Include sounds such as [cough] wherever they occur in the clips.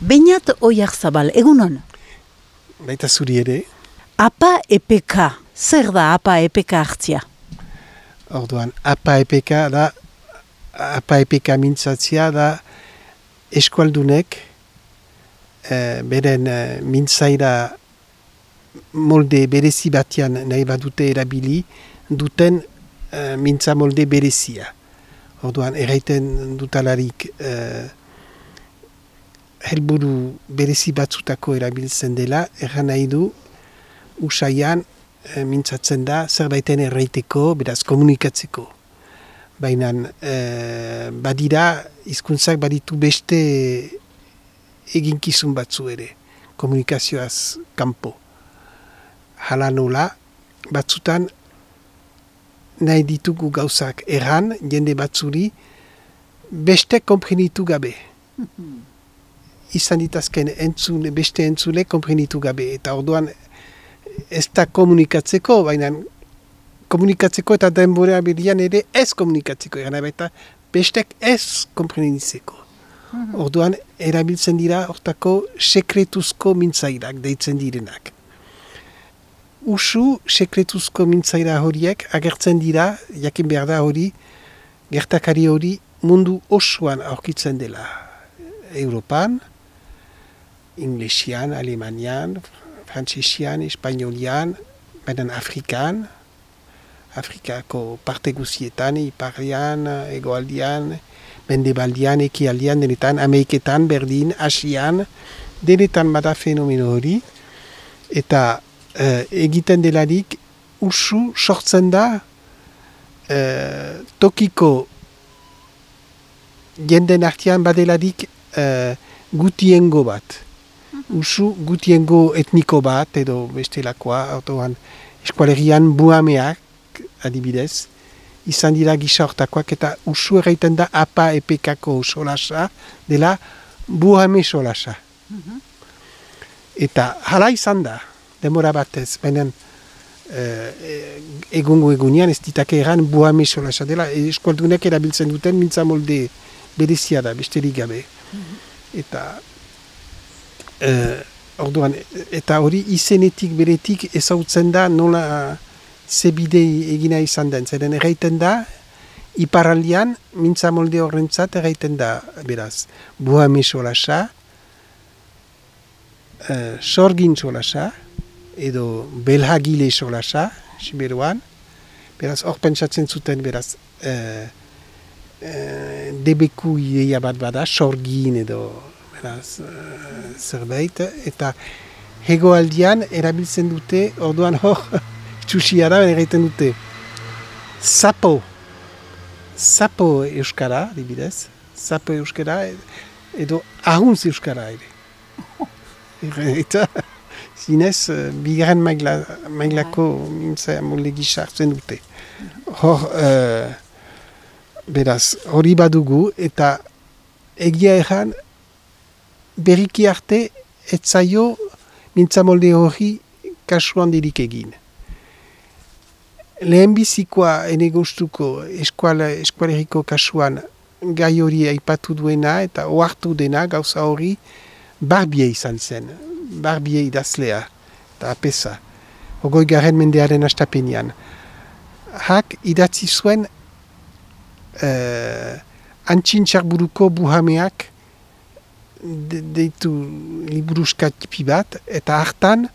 Beinat oiak zabal, egunon? Baita zuri ere, Apa EPK, zer da apa EPK hartzia? orduan APA EPK da, APA EPK mintzatzia da eskualdunek eh, beren eh, mintzaira molde berezi batean nahi badute erabili duten eh, mintza molde berezia. Orduan, erraiten dutalarik eh, helburu berezi batzutako erabiltzen dela, erran nahi du usaian e, mintzatzen da zerbaiten erraiteko, beraz komunikatzeko. Baina e, badira hizkuntzak baditu beste eginkizun batzu ere, komunikazioaz kanpo. Hala nola, batzutan nahi ditugu gauzak erran, jende batzuri, beste komprenitu gabe izan ditazken entzule, beste entzule komprenitu gabe. Eta orduan ez da komunikatzeko, baina komunikatzeko eta denbora berian ere ez komunikatzeko. Egan eta bestek ez komprenitzeko. Orduan erabiltzen dira hortako sekretuzko mintzairak deitzen direnak. Usu sekretuzko mintzaira horiek agertzen dira, jakin behar da hori, gertakari hori mundu osoan aurkitzen dela. Europan, inglesian, alemanian, frantsesian, espainolian, baina afrikan, Afrikako parte guzietan, iparrian, egoaldian, mendebaldian, ekialdian, denetan, ameiketan, berdin, asian, denetan bada fenomeno hori, eta eh, egiten delarik usu sortzen da eh, tokiko jenden artean badelarik eh, gutiengo bat. Usu gutiengo etniko bat edo bestelakoa, autoan eskualerian buameak adibidez, izan dira gisa hortakoak eta usu erraiten da apa epekako solasa dela buhame solasa. Eta hala izan da, demora batez, baina eh, egungo egunean ez ditake eran buhame solasa dela, eskualdunek erabiltzen duten mintza molde berezia da, besterik gabe. Eta eh, orduan, eta hori izenetik beretik ezautzen da nola zebide egina izan den. Zeren erraiten da, iparaldian, mintza molde horrentzat erraiten da, beraz, buhame solasa, uh, sorgin solasa, edo belhagile solasa, siberuan, beraz, hor pentsatzen zuten, beraz, uh, uh, debeku ideia bat bada, sorgin edo, beraz, uh, zerbait, eta hegoaldian erabiltzen dute, orduan hor, [laughs] txusia da, egiten dute, sapo, sapo euskara, dibidez, sapo euskara, edo ahuntz euskara [laughs] ere. eta, zinez, bigarren maigla, maiglako mintza molde gisa hartzen dute. Hor, uh, beraz, hori badugu, eta egia erran, berriki arte, etzaio mintza molde hori kasuan dirik egin. Lehenbizikoa ene gustuko eskuala, eskualeriko kasuan gai hori aipatu duena eta ohartu dena gauza hori barbie izan zen, barbie idazlea eta apesa, ogoi garen mendearen astapenean. Hak idatzi zuen uh, antxintxarburuko buhameak de, deitu liburuska tipi bat, eta hartan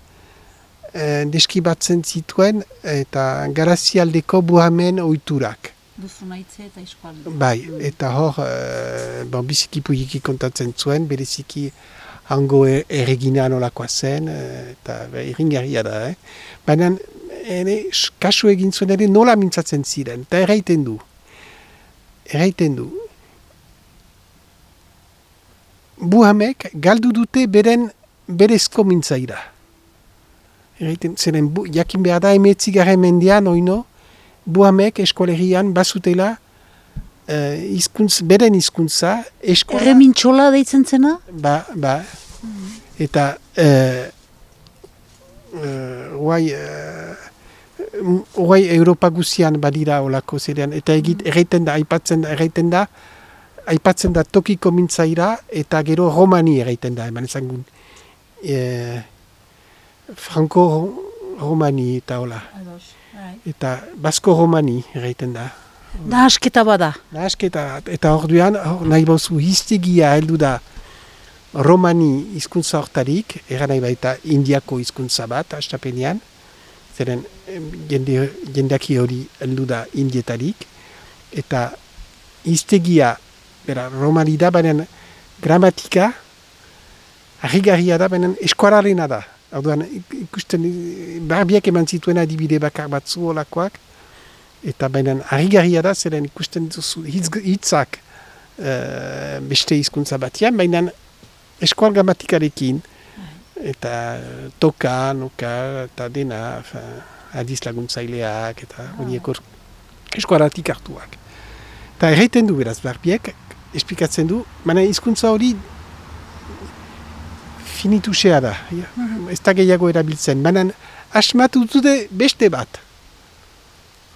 eh, deskribatzen zituen eta garazialdeko buhamen oiturak. Duzu naitze eta eskualde. Bai, eta hor, eh, bon, biziki puigiki kontatzen zuen, bereziki hango e- erregina nolakoa zen, eh, eta be, irringarria da, eh? Baina, ere, kasu egin zuen ere nola mintzatzen ziren, eta erraiten du. Erraiten du. Buhamek galdu dute beren berezko mintzaira. Erraiten, zeren, bu, jakin behar da emetzigarren mendean, oino, buhamek eskolerian bazutela uh, izkuntz, beren hizkuntza eskola... Erremintxola deitzen zena? Ba, ba. Eta, uh, uh, guai, uh, guai Europa guzian badira olako zerean. Eta egit, erraiten da, aipatzen da, erraiten da, aipatzen da tokiko mintzaira eta gero romani egiten da, eman ezangun. E, Franco romani eta hola. Eta basko romani egiten da. Da asketa bada. Nahasketa, eta orduan, hor, nahi bauzu hiztegia heldu da romani hizkuntza hortarik, eran nahi baita indiako hizkuntza bat, astapenean, zeren jende, jendaki hori heldu da indietarik, eta hiztegia, bera, romani da, baina gramatika, harrigarria da, baina eskuararena da. Orduan, ik- ikusten, barbiak eman zituen adibide bakar batzu olakoak, eta baina harrigarria da, zeren ikusten duzu hitz- hitzak eh, beste hizkuntza batian, baina eskual gramatikarekin, eta toka, noka, eta dena, adiz laguntzaileak, eta horiek hor eskualatik hartuak. Eta erraiten du beraz, barbiek, esplikatzen du, baina hizkuntza hori finitusea da, ja, ez da gehiago erabiltzen, baina asmatu dute beste bat.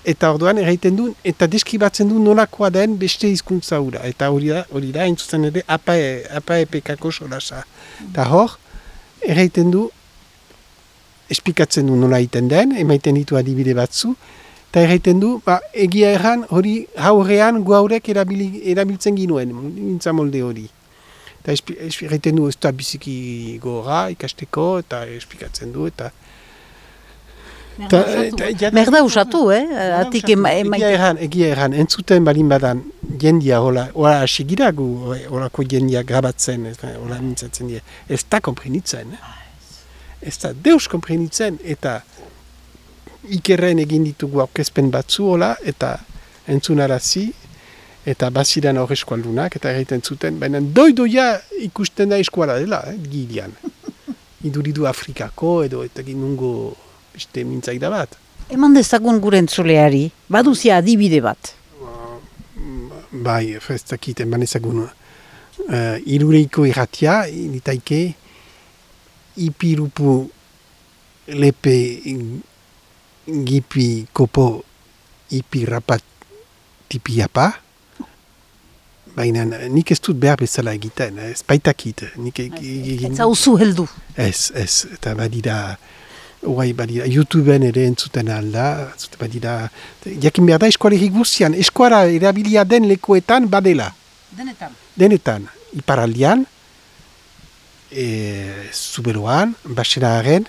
Eta orduan erraiten du, eta deskribatzen du nolakoa den beste hizkuntza hura. Eta hori da, hori da, entzutzen ere, apa, e, apa epekako solasa. Eta hor, erraiten du, esplikatzen du nola egiten den, emaiten ditu adibide batzu, eta erraiten du, ba, egia erran hori haurrean guaurek erabili, erabiltzen ginuen, mintza molde hori. Eta erraiten du ez da biziki gora ikasteko, eta esplikatzen du, eta... eta, ja- Merda usatu, eh? Atik ema, ema, Egia erran, egia erran, entzuten balin badan jendia hola, hola asigira gu, holako jendia grabatzen, ez, hola mintzatzen die. Ez da komprenitzen, eh? Ez da deus komprenitzen, eta ikerren egin ditugu aurkezpen batzu hola, eta entzunarazi, eta baziren hor eskualdunak, eta egiten zuten, baina doidoia ikusten da eskuala dela, eh, gilean. [laughs] Iduridu Afrikako, edo eta nungo beste mintzaida bat. eman dezagun gure entzuleari, baduzia adibide bat. Bai, ez dakit, eman ezagun. Uh, irureiko irratia, nitaike, ipirupu lepe gipi kopo ipi rapat tipiapa. Baina nik ez dut behar bezala egiten, eh, ez baitakit. Nik e- egin... Ez hauzu heldu. Ez, ez, eta badira, Uai, badira, YouTubeen ere entzuten alda, badira, jakin behar da eskualegik guztian, eskuara erabilia den lekuetan badela, Denetan. denetan, iparaldian, e, zuberoan, baseraren,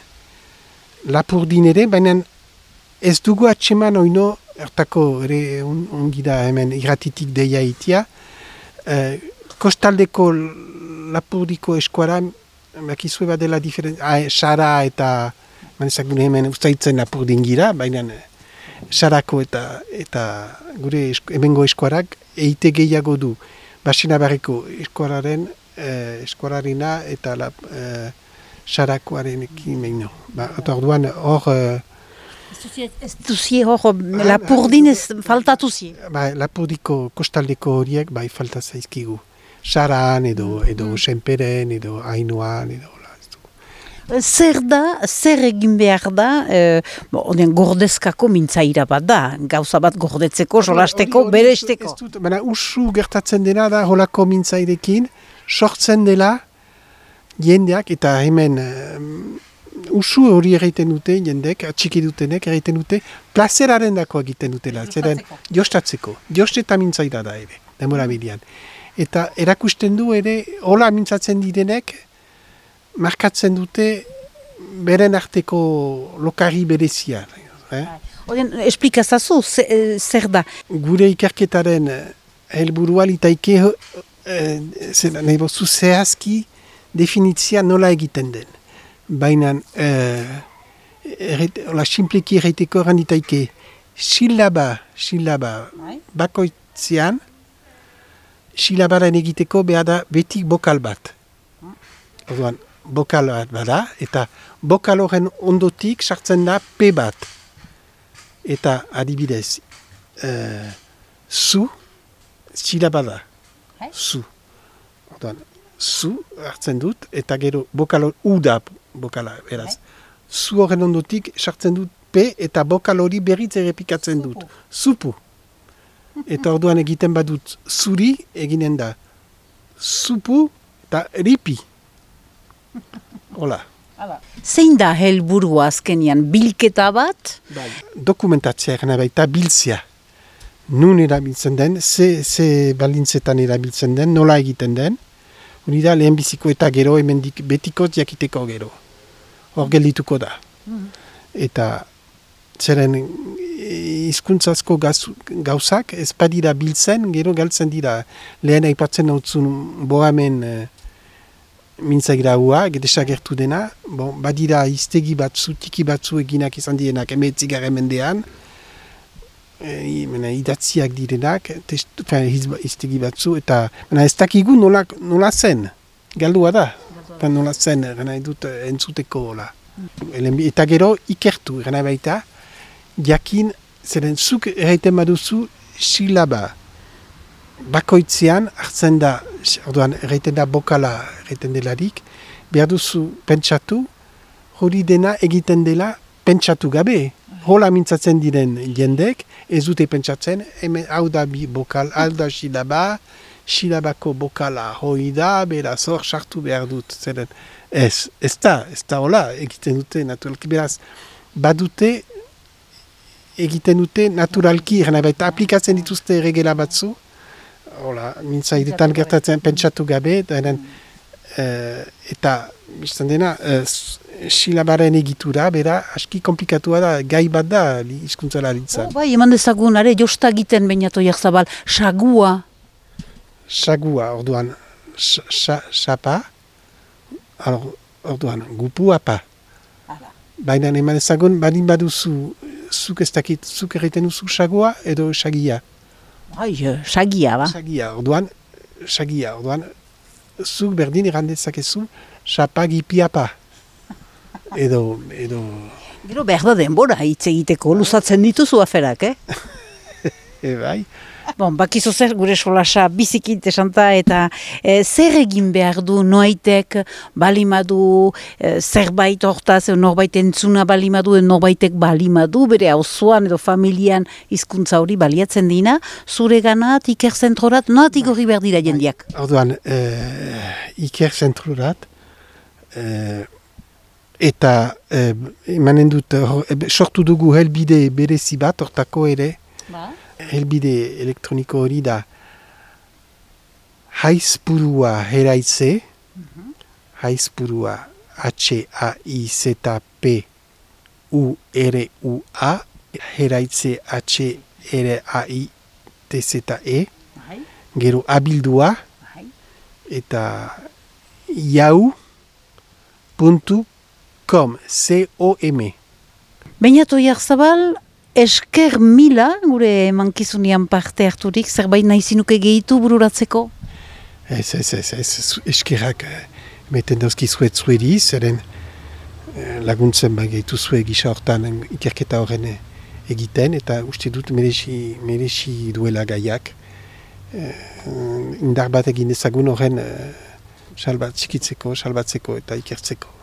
lapurdin ere, baina ez dugu atseman oino, hartako ere un, ongi da hemen irratitik deia itia, e, kostaldeko lapurdiko eskuara, bakizue badela diferen, ah, sara eta, manezak gure hemen ustaitzen lapurdin gira, baina eh, sarako eta eta gure esk, hemengo eskuarak eite gehiago du. Basina barriko eskuararen, eh, eskuararena eta la, eh, sarakoaren ekimeno. Ba, orduan hor, eh, Ez duzie hor, lapurdin ez faltatu zie. ba, lapurdiko kostaldeko horiek bai falta zaizkigu. Saran edo, edo senperen edo ainuan edo. Zer da, zer egin behar da, e, oden gordezkako mintzaira bat da, gauza bat gordetzeko, solasteko, beresteko. ez dut- Baina usu gertatzen dena da holako mintzairekin, sortzen dela jendeak eta hemen em, usu hori egiten dute jendek, atxiki dutenek egiten dute, plazeraren dako egiten dutela, zeren jostatzeko, josteta mintzaira da ere, demora bidean. Eta erakusten du ere, hola mintzatzen direnek, markatzen dute beren arteko lokari berezia. Eh? Oden, esplikazazu, ze, e, zer da. gure ikerketaren eh, helburua litaike eh, zer, nahi bozu zehazki definitzia nola egiten den. Baina, eh, hola, simpleki erraiteko erran litaike silaba, silaba Bai. bakoitzean, silabaren egiteko behar da betik bokal bat. Orduan, bokal bat bada, eta bokal horren ondotik sartzen da P bat. Eta adibidez, eh, zu, silaba da. Zu. Orduan, zu hartzen dut, eta gero bokal hor, u da bokala, beraz. Zu horren ondotik sartzen dut P, eta bokal hori berriz errepikatzen dut. Zupu. eta orduan egiten badut zuri eginen da zupu eta ripi. Hola. Zein da helburua azkenian bilketa bat? Bai. Dokumentatzea egin baita biltzea. Nun erabiltzen den, ze, ze balintzetan erabiltzen den, nola egiten den. Hori da lehen biziko eta gero hemendik betiko jakiteko gero. Hor geldituko da. Eta zeren hizkuntzazko gauzak ez badira biltzen, gero galtzen dira. Lehen aipatzen hau bohamen uh, mintzagira hua, gedesagertu dena, bon, badira iztegi batzu, tiki batzu eginak izan dienak emetzigaren mendean, e, mena, idatziak direnak, iztegi batzu, eta mena, ez dakigu nola, nola zen, galdua da, eta nola zen, gana edut entzuteko hola. Eta gero ikertu, gana baita, jakin, zeren zuk erraiten baduzu, silaba, bakoitzean hartzen da, orduan erraiten da bokala erraiten delarik, behar duzu pentsatu, hori dena egiten dela pentsatu gabe. Hola mintzatzen diren jendek, ez dute pentsatzen, hemen hau da bi bokal, hau da silaba, silabako bokala hoi da, bera zor sartu behar dut. Zeren, ez, ez da, ez da hola egiten dute naturalki, beraz, badute egiten dute naturalki, gana baita aplikatzen dituzte regela batzu, hola, mintzaidetan gertatzen pentsatu gabe, denen, uh, eta, bizten dena, uh, silabaren egitura, bera, aski komplikatua da, gai bat da, izkuntza laritzen. Oh, bai, eman dezagun, are, josta egiten bainatu jakzabal, sagua. Sagua, orduan, sapa, orduan, gupu apa. Baina eman dezagun, badin baduzu, zuk ez dakit, zuk erreten duzu sagua edo sagia. Bai, sagia, ba? Sagia, orduan, sagia, orduan, zuk berdin irandezakezu, sapagi piapa. Edo, edo... Gero behar da denbora hitz egiteko, luzatzen dituzu aferak, eh? [laughs] e, bai. Bon, bakizu zer gure solasa biziki interesanta eta e, zer egin behar du noaitek balimadu e, zerbait hortaz, norbait entzuna balimadu, norbaitek balimadu, bere hauzuan edo familian hizkuntza hori baliatzen dina, zure ganat, iker zentrorat, noatik hori behar dira jendiak? Orduan, e, iker zentrorat, e, eta e, emanen dut, sortu dugu helbide berezi bat, hortako ere, ba? helbide elektroniko hori da haizpurua heraitze, mm -hmm. haizpurua H-A-I-Z-P-U-R-U-A, heraitze H-R-A-I-T-Z-E, gero abildua, eta yahoo.com, C-O-M. Beñato Jarzabal, esker mila gure mankizunian parte harturik, zerbait nahi zinuke gehitu bururatzeko? Ez, ez, ez, ez, eskerak eh, meten dauzki zuet zuedi, zeren eh, laguntzen ba gehitu zue gisa hortan ikerketa horren eh, egiten, eta uste dut merexi, merexi duela gaiak. indar bat egin ezagun horren salbat, txikitzeko, salbatzeko eta ikertzeko.